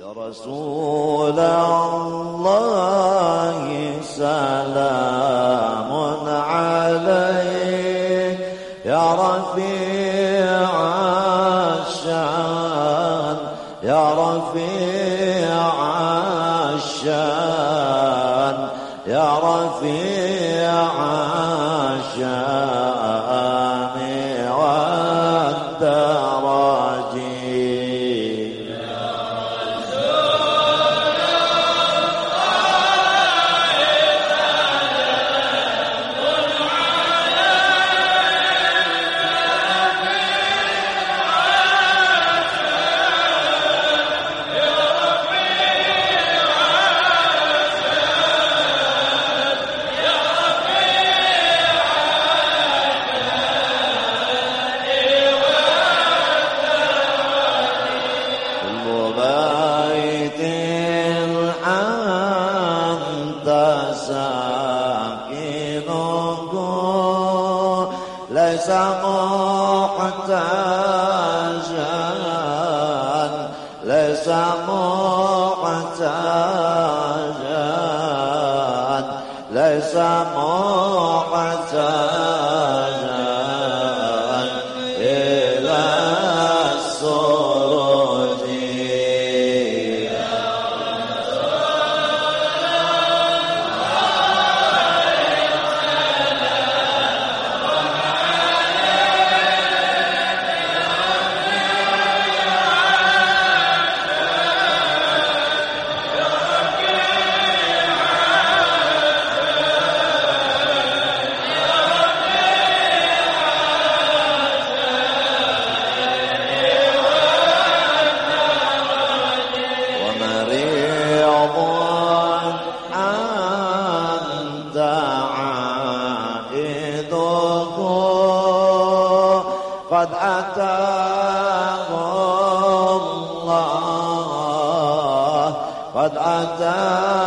يا رسول الله سلام عليك. يا رفيع الشأن يا رفيع الشأن يا رفيع الشأن. أتاه الله. قد أتاه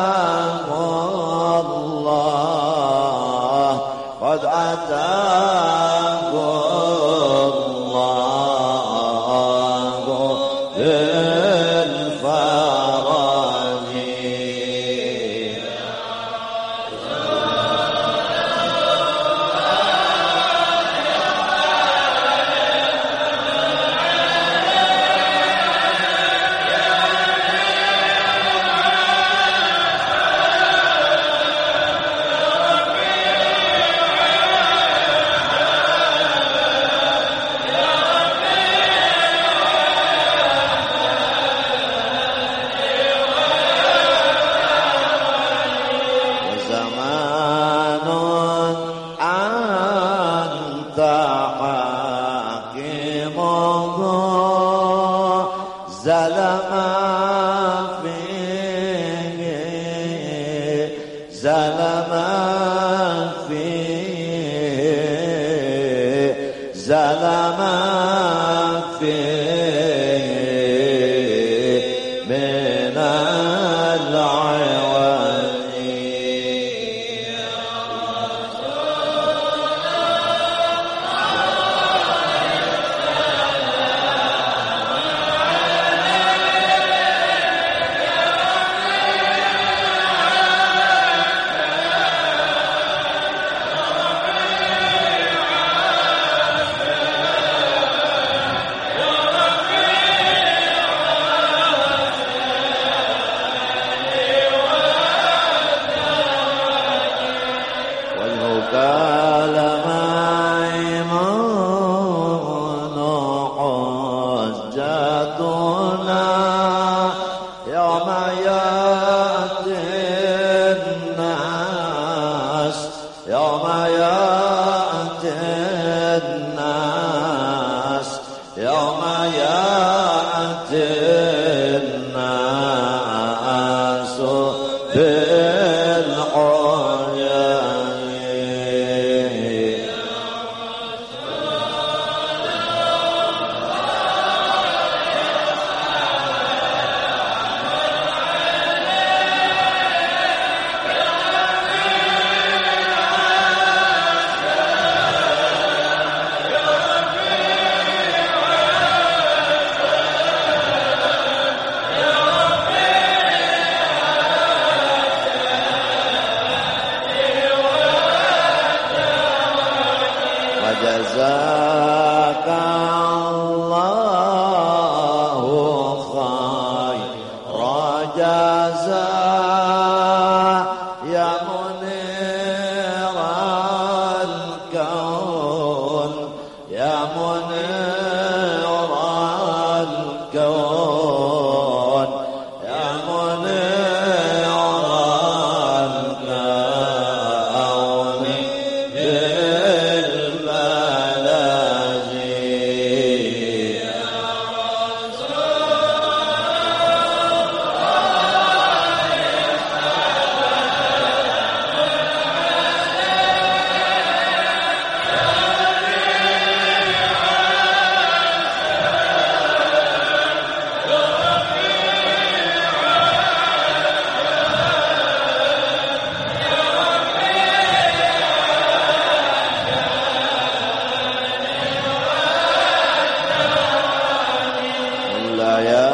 Yeah.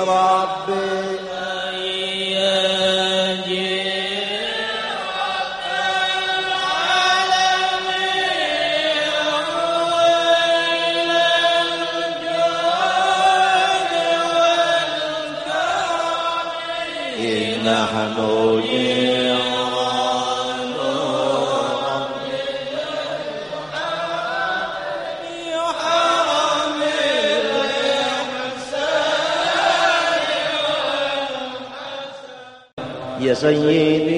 वैष्णवाब्दे يا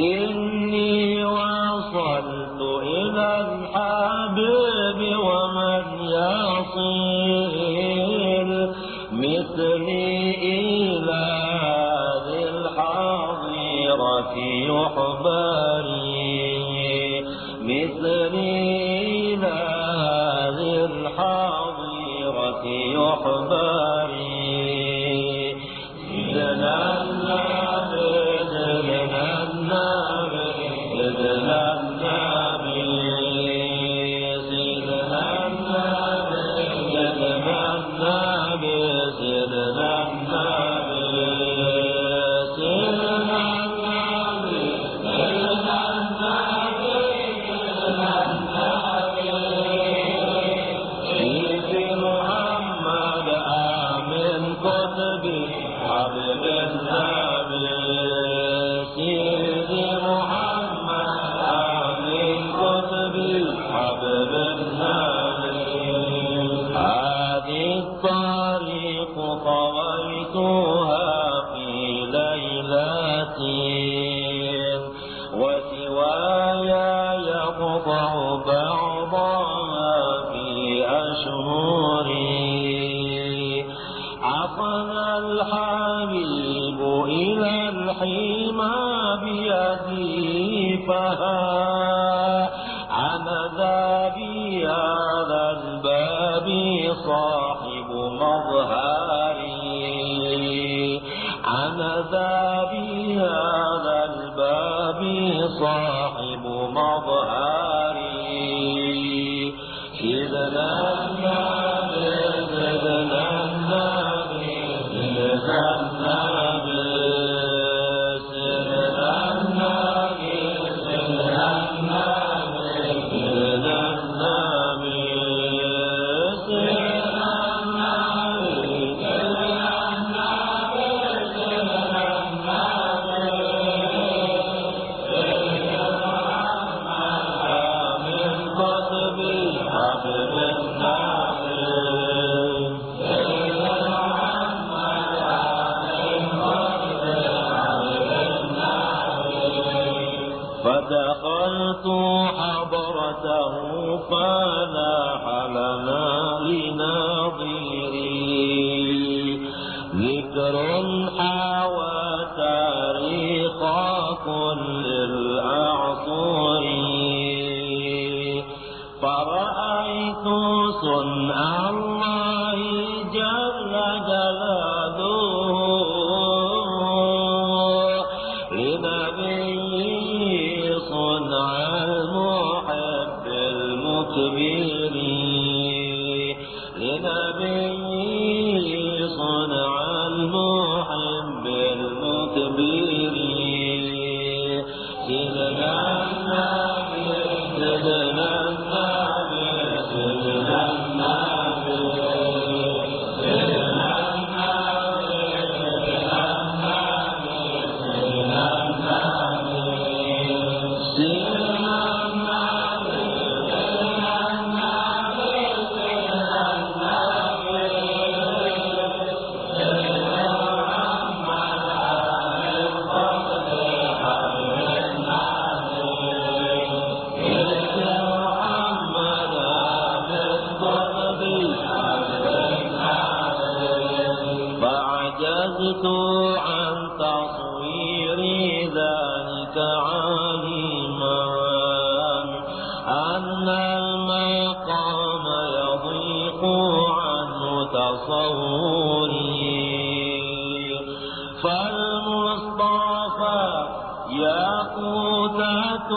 إن الصالحين تصوري فالمصطفى ياقوتة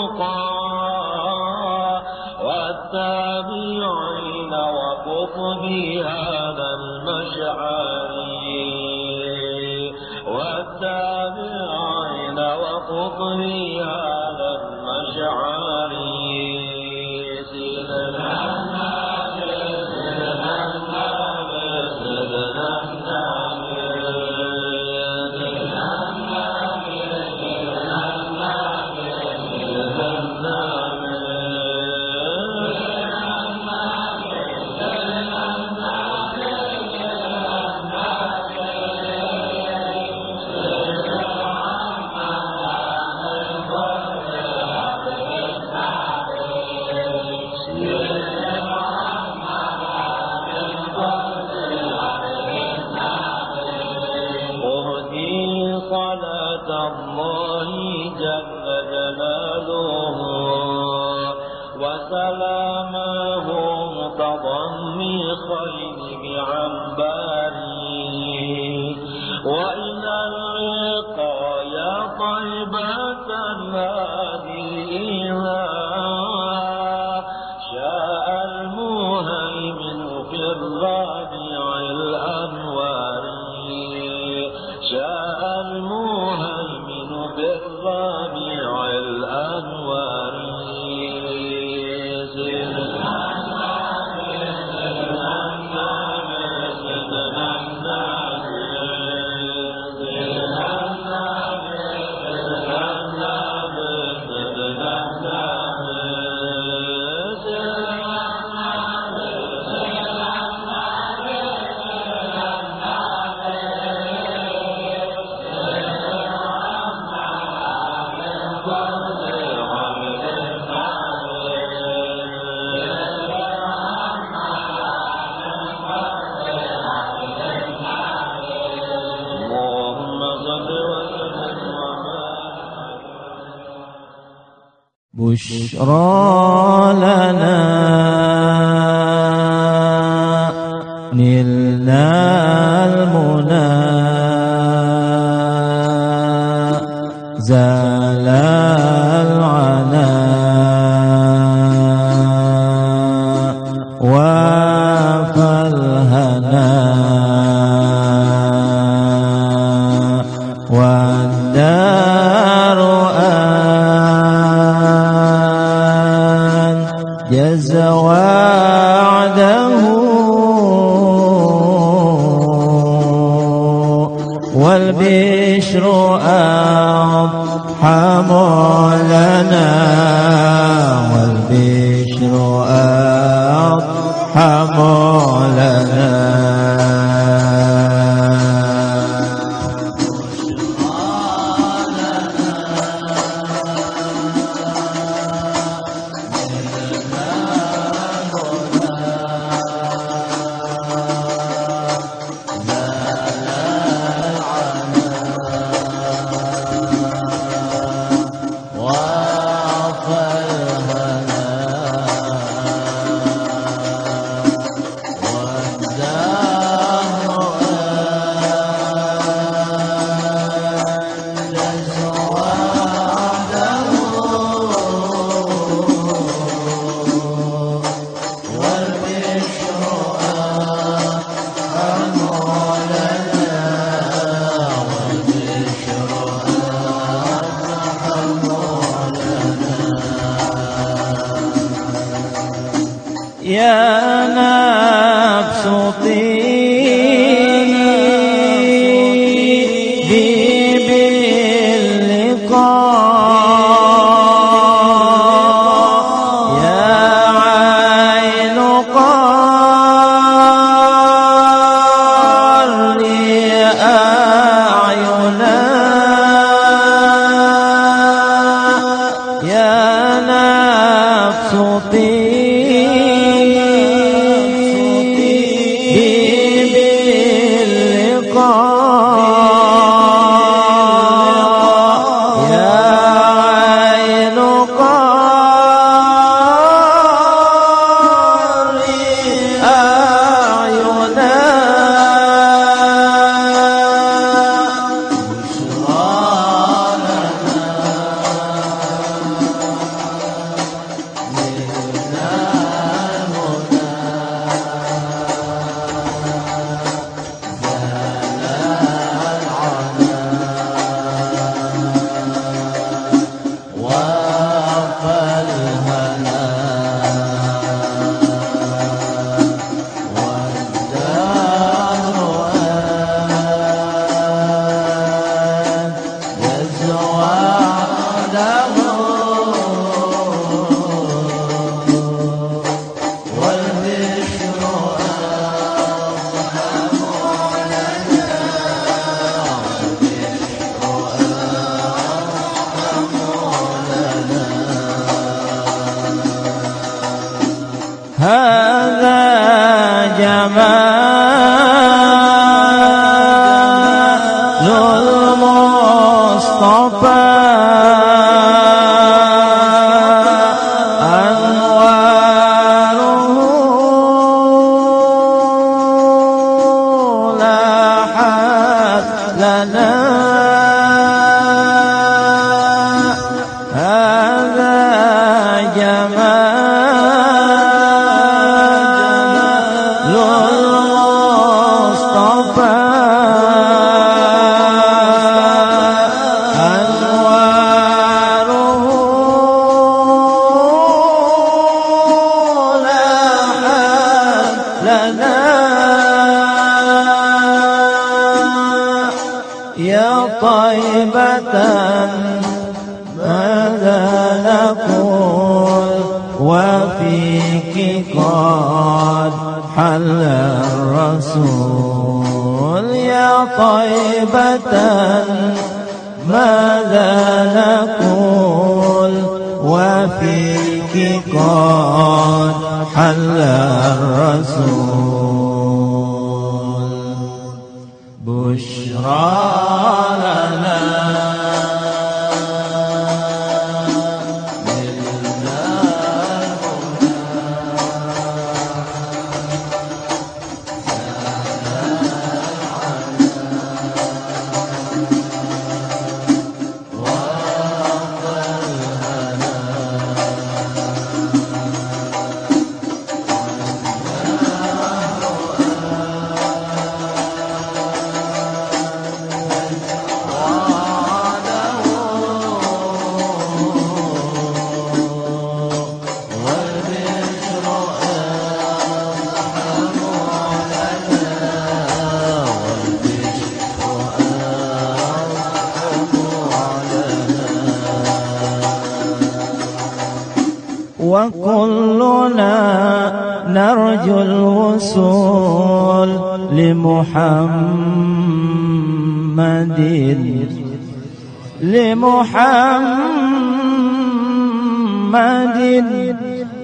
التقى والتابعين وقطب بشرى لنا.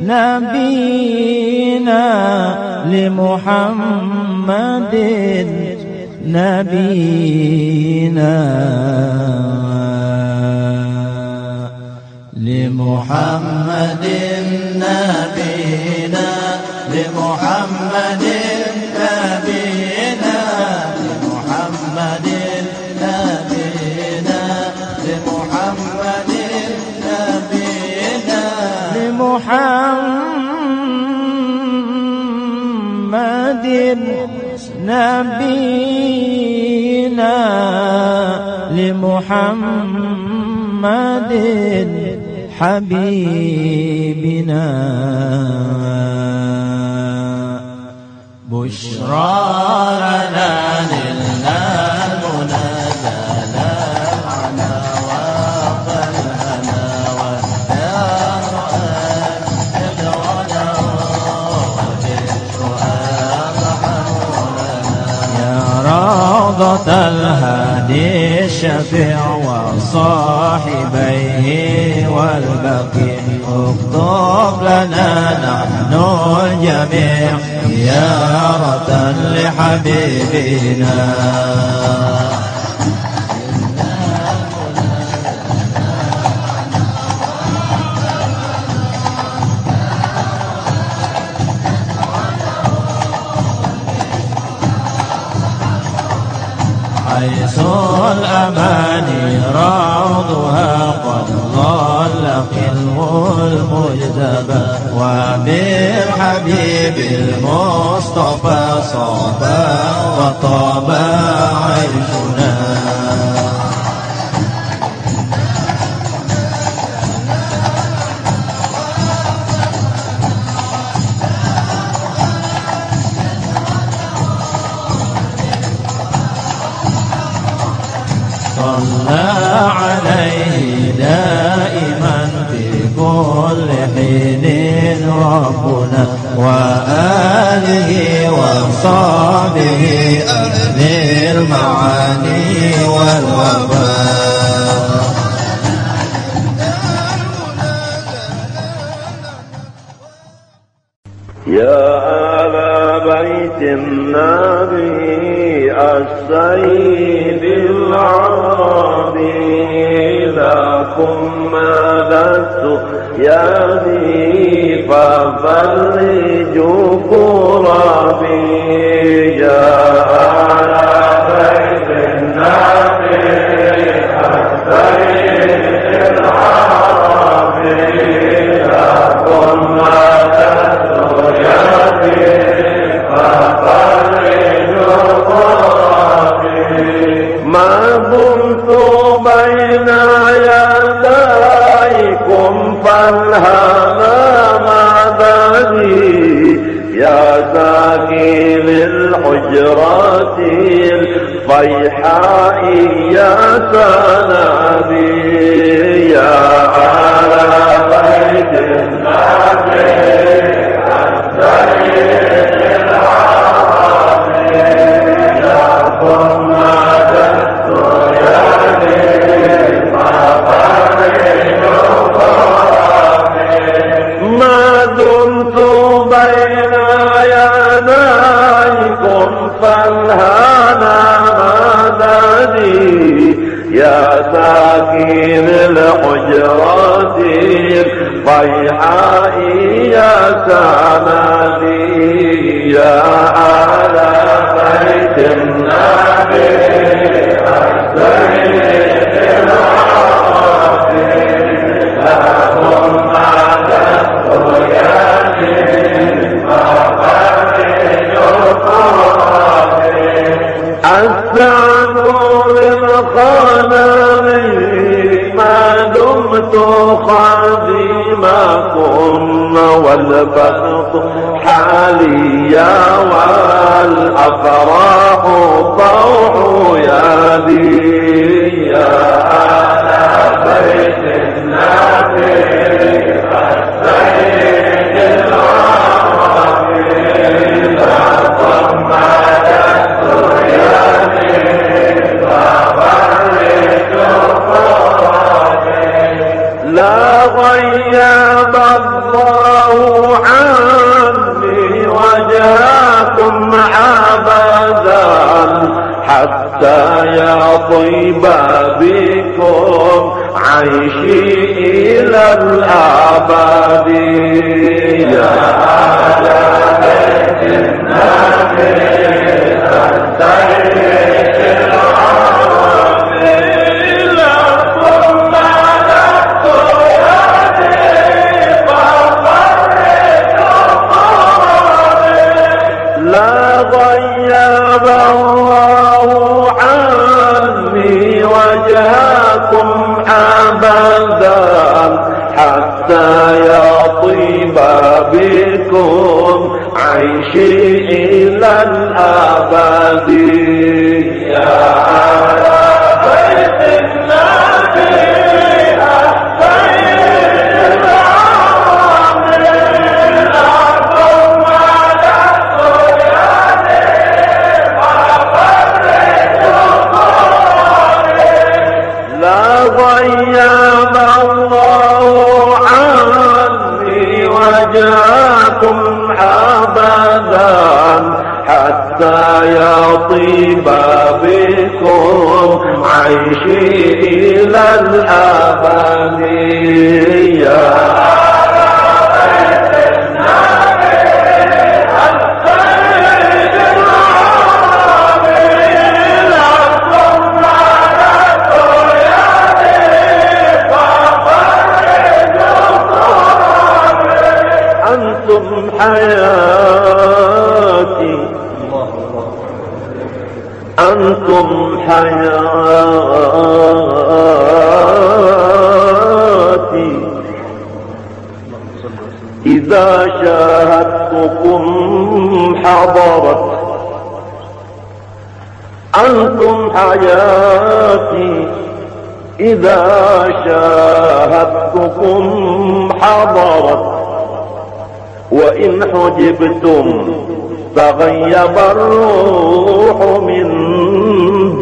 نبينا لمحمد نبينا لمحمد نبينا لمحمد لمحمد نبينا لمحمد حبيبنا. بشرى لنا لله. روضة الهادي الشفيع وصاحبيه والبقيع اكتب لنا نحن الجميع زيارة لحبيبنا. حيث الأماني روضها قد ظل قلب المجتبى. وبالحبيب المصطفى صابا وطاب عيشنا صلى عليه دائما في كل حين ربنا وآله وصحبه أهل المعاني والوفاء. يا بيت النبي السيد العربي لكم مددت يدي ففرجوا كربي يا آل بيت النبي السيد العربي ما دمت بين يديكم فالهنا مددي يا ساكن الحجرات الضيحاء يا سنابي. يا على بيت ما يا ساكن الحجرات الضيحاء يا سندي يا على بيت النبي والأفراح طوع يدي حتى يطيب بكم عيشي إلى الأبد. يا أهل بيت النبي لكم بكم عيشي إلى الأبد. يا أبدا حتى يطيب بكم عيشي إلى الأبد. يا أنتم حياتي حياتي إذا شاهدتكم حضرت أنتم حياتي. إذا شاهدتكم حضرت وإن حجبتم تغيب الروح من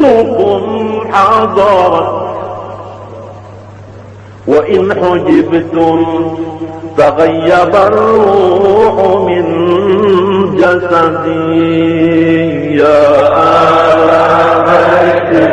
شاهدتكم حضرت. وإن حجبتم تغيب الروح من جسدي. يا آل بيت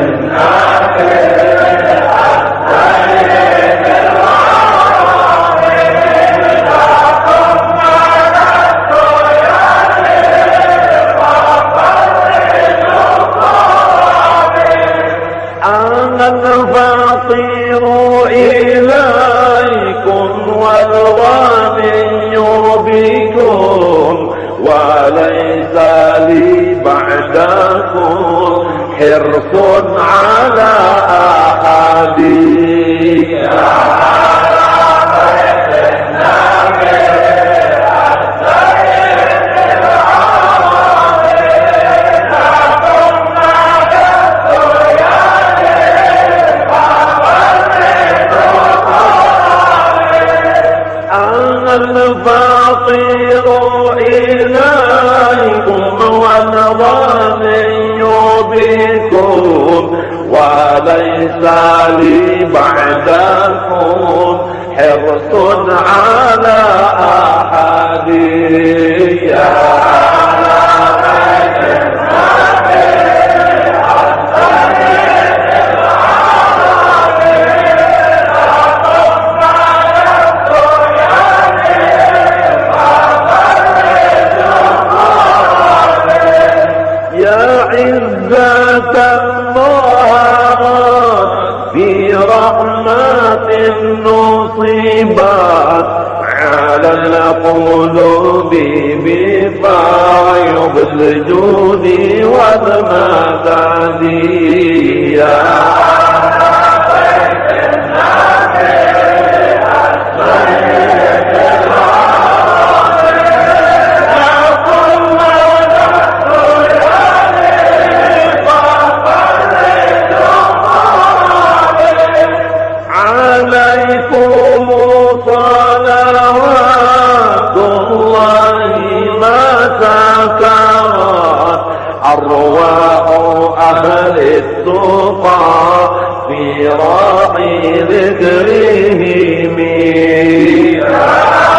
حرص على أحد وصالي بعدكم حرص على أحدي يا نصيبات على القلوب بفايض الجود والمدد يا عليكم أهل التقى في راحي ذكرهم الصبح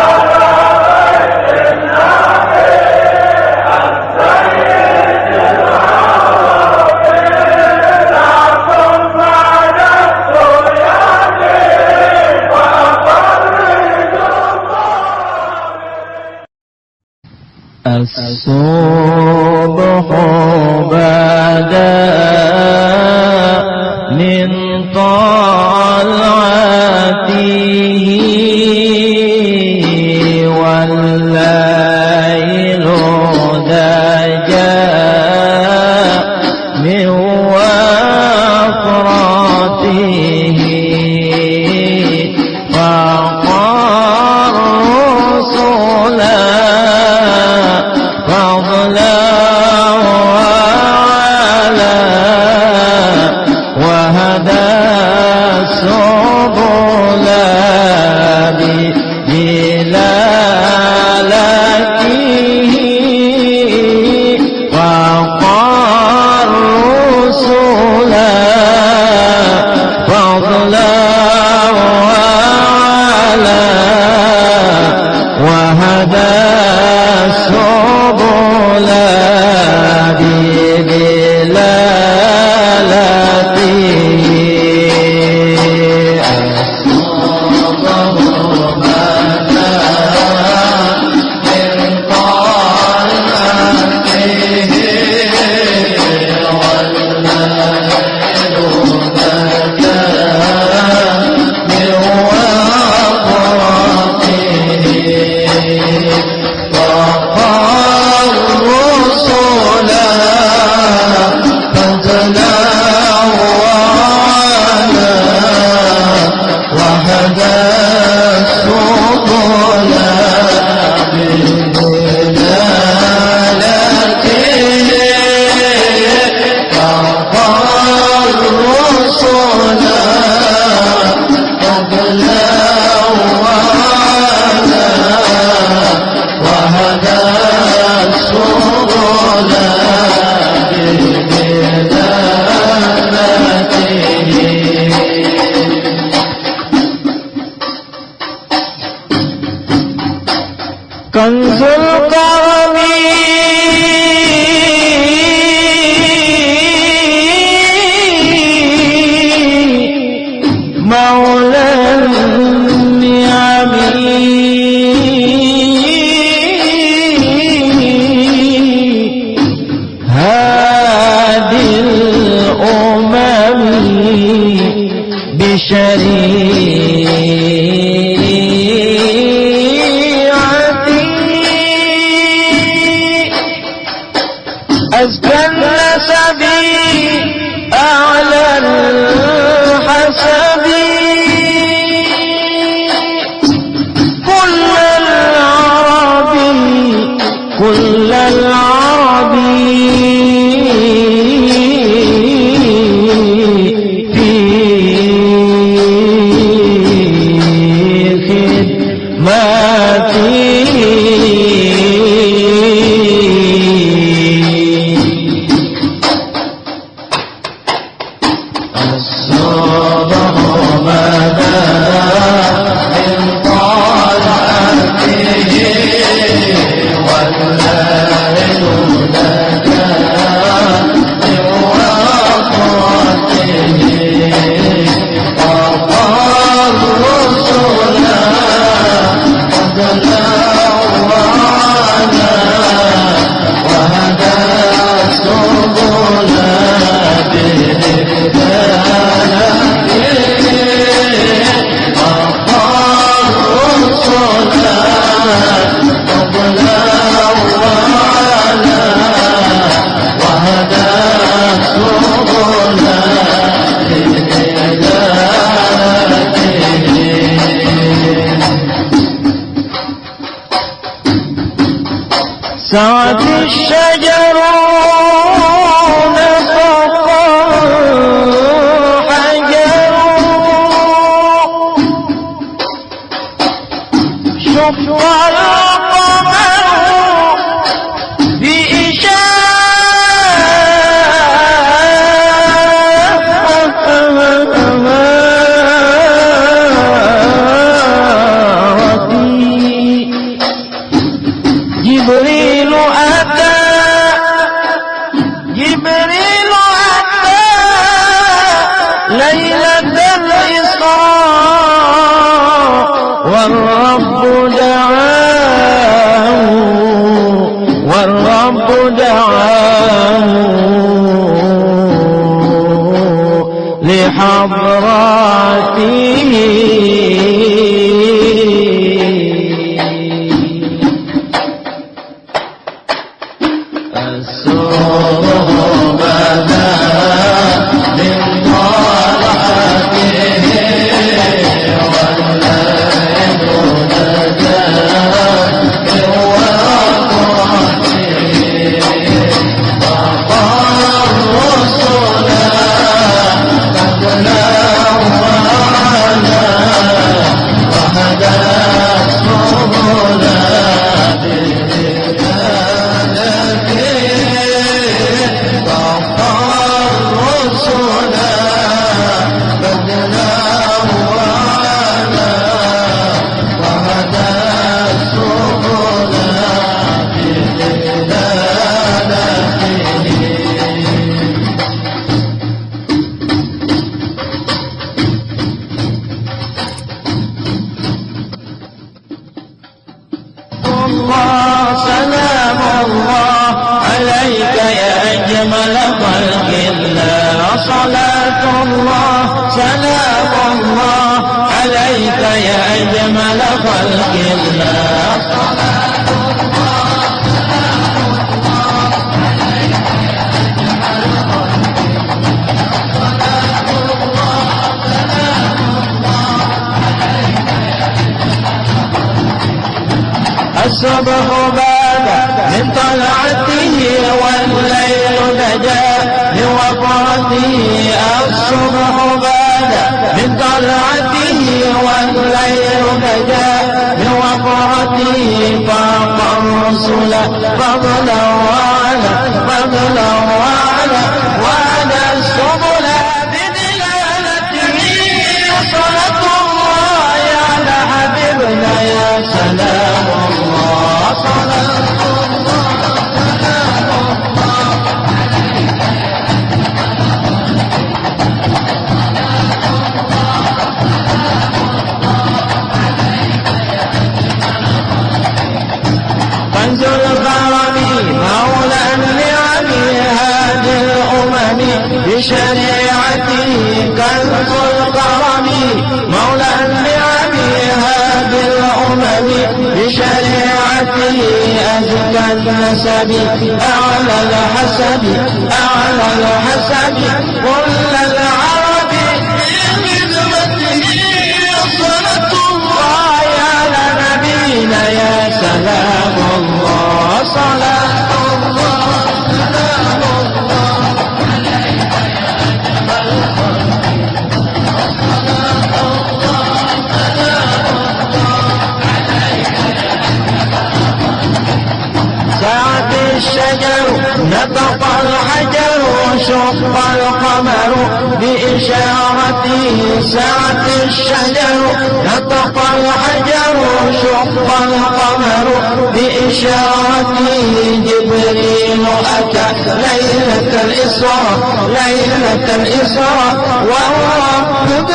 ميسرة ليلة الإسرة والرب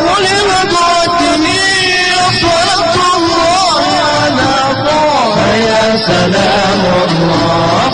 كل مدرة صلاة الله على طه. يا سلام الله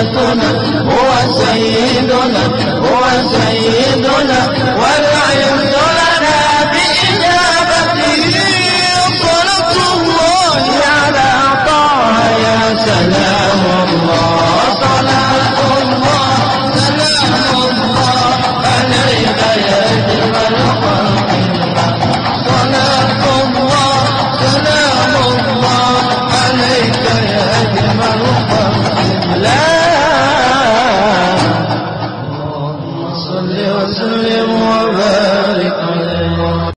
سيدنا هو سيدنا